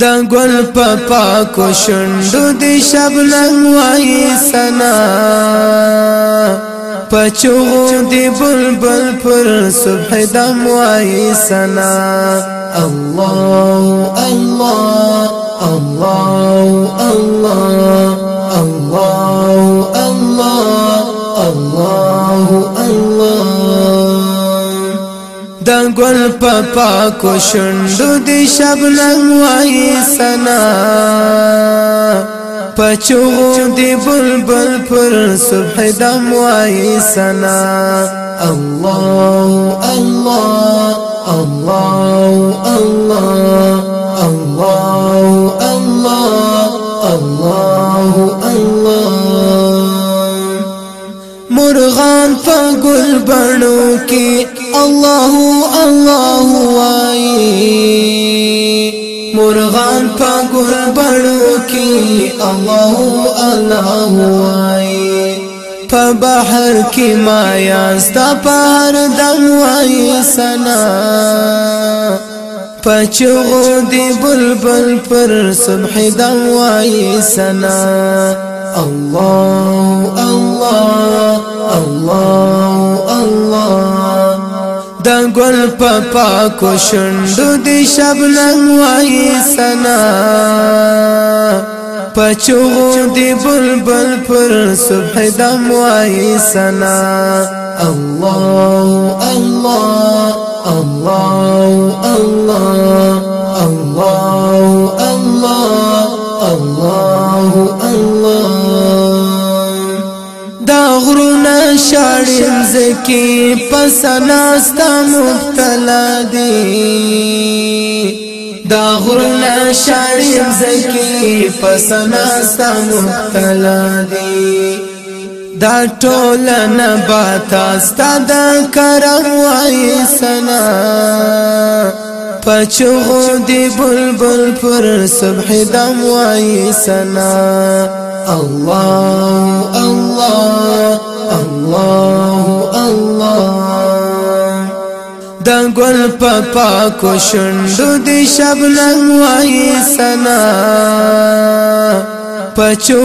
دا گل پا پاکو شندو دی شبنم وائی سنا پچو دی بلبل پر صبح دم وائی سنا الله الله پپا کو شندو دی شبنم وای سنا پچو دی بلبل پر صبح دم وای سنا الله الله الله الله الله الله الله الله مرغان په ګل بڼو کې الله الله وای مرغان په ګل بړو الله الله وای پا بحر کی ما یاست هر دم وای سنا چغو دی بلبل پر سبح دم وای سنا الله الله الله گل پا پاکو شندو دی شبنم وائی سنا پچغو دی بلبل پر صبح دم وائی سنا الله الله الله الله الله شړم زکی پسناستا مبتلا دی دا غرنا شړم زکی پسناستا مبتلا دی دا ټول نه باتا ستاد کرم وای سنا پچغو دی بلبل پر صبح دم وای سنا الله الله په پاکو شوندو دی شبنم وای سنا پچو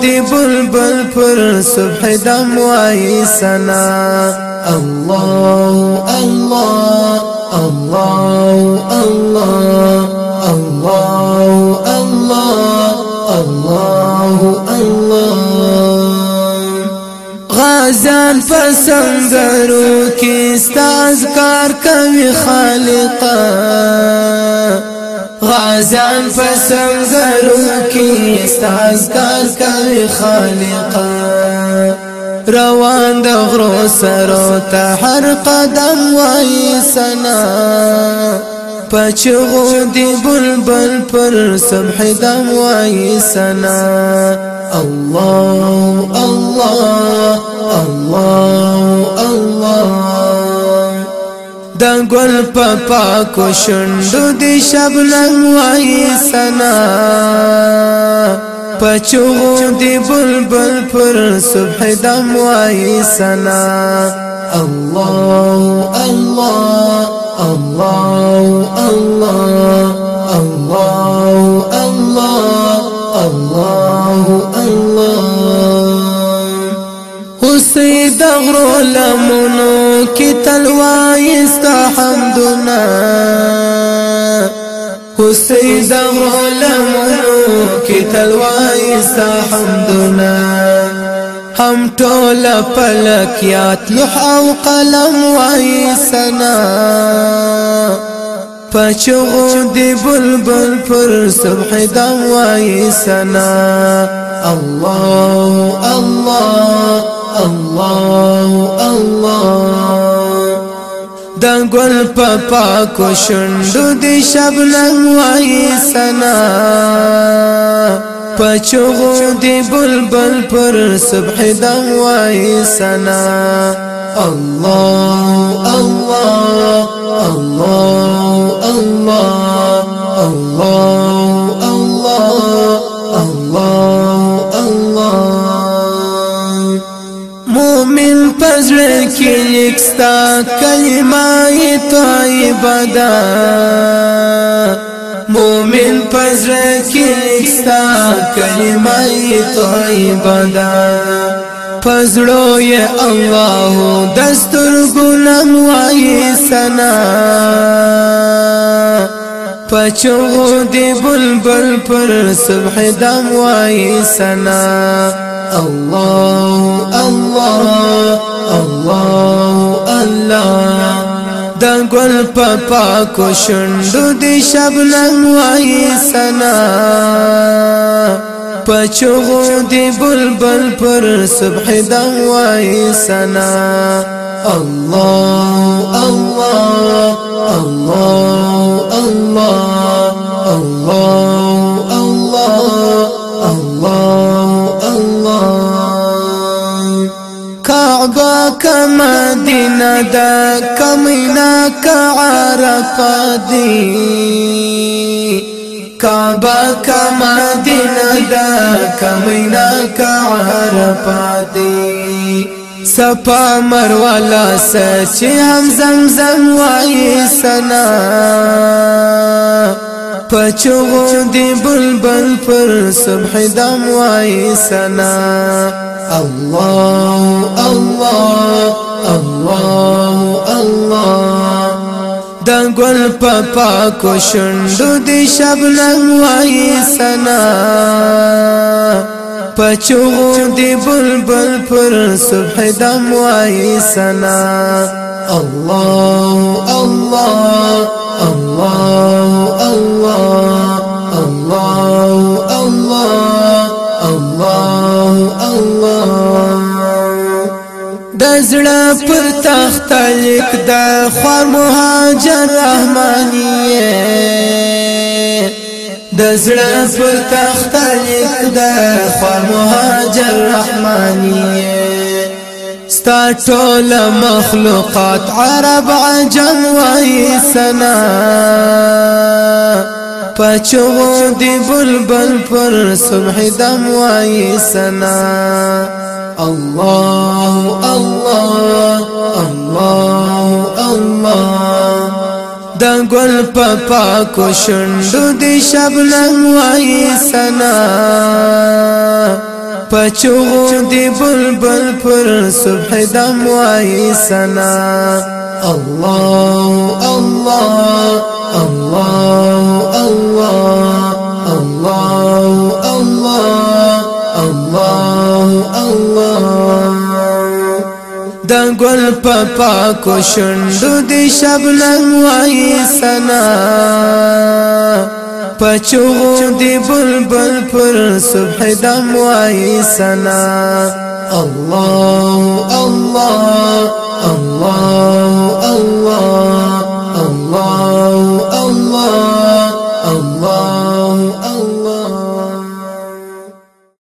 دی بلبل پر صبح دم وای سنا الله الله الله الله غازان پسنگرو کی استاز کار کوي خالقا غازان پسنگرو کی استاز کار کوي خالقا روان د غرو سره ته هر قدم وای سنا پچغو دی بلبل پر سبح دم وای سنا الله الله الله الله دا ګل په پاکو شوندو دی شبنم وای سنا پچو دی بلبل پر صبح دم وای سنا الله لمنو کی تلوای است حمدنا حسین د لمنو کی تلوای است حمدنا هم ټول پلکیات لوح او قلم وای سنا پچغو دی بلبل پر صبح دوای سنا الله الله الله الله دا ګل په پاکو شوندو دی شبنم وای سنا پچو دی بلبل پر صبح دم وای سنا الله الله بدا مومن پزړه کې لستا کلمه طیبه ده پزړو یې الله دستور ګلم وای سنا پچو دی بلبل پر صبح دم وای سنا الله الله الله الله د ګل په کو شندو دی شب وای سنا پچغو دی بلبل پر صبح د وای سنا الله الله الله الله الله الله الله الله کعبه کما دینه دا کمی کا عرفات دی کعبه کا مدینه دا کمینا کا عرفات دی صفا مروه لا سچ هم زمزم وای سنا پچغو دی بلبل پر صبح دم وای سنا الله الله الله الله د ګل په پاکو شوندو دی شبنم وای سنا پچو دی بلبل پر صبح دم وای سنا الله الله الله زړه پر تخت لیک دا خور مهاجر رحماني د زړه پر تخت لیک دا خور مهاجر رحماني ستا ټول مخلوقات عرب عجم وای سنا پچو دی بلبل پر سمح دم وای سنا الله الله الله الله دا ګل په پاکو شوندو دی شبنم وای سنا پچو دی بلبل پر صبح دم وای سنا الله الله الله د ګل په پاکو شوندو دی شبنم وای سنا پچو دی بلبل پر صبح دم وای سنا الله الله الله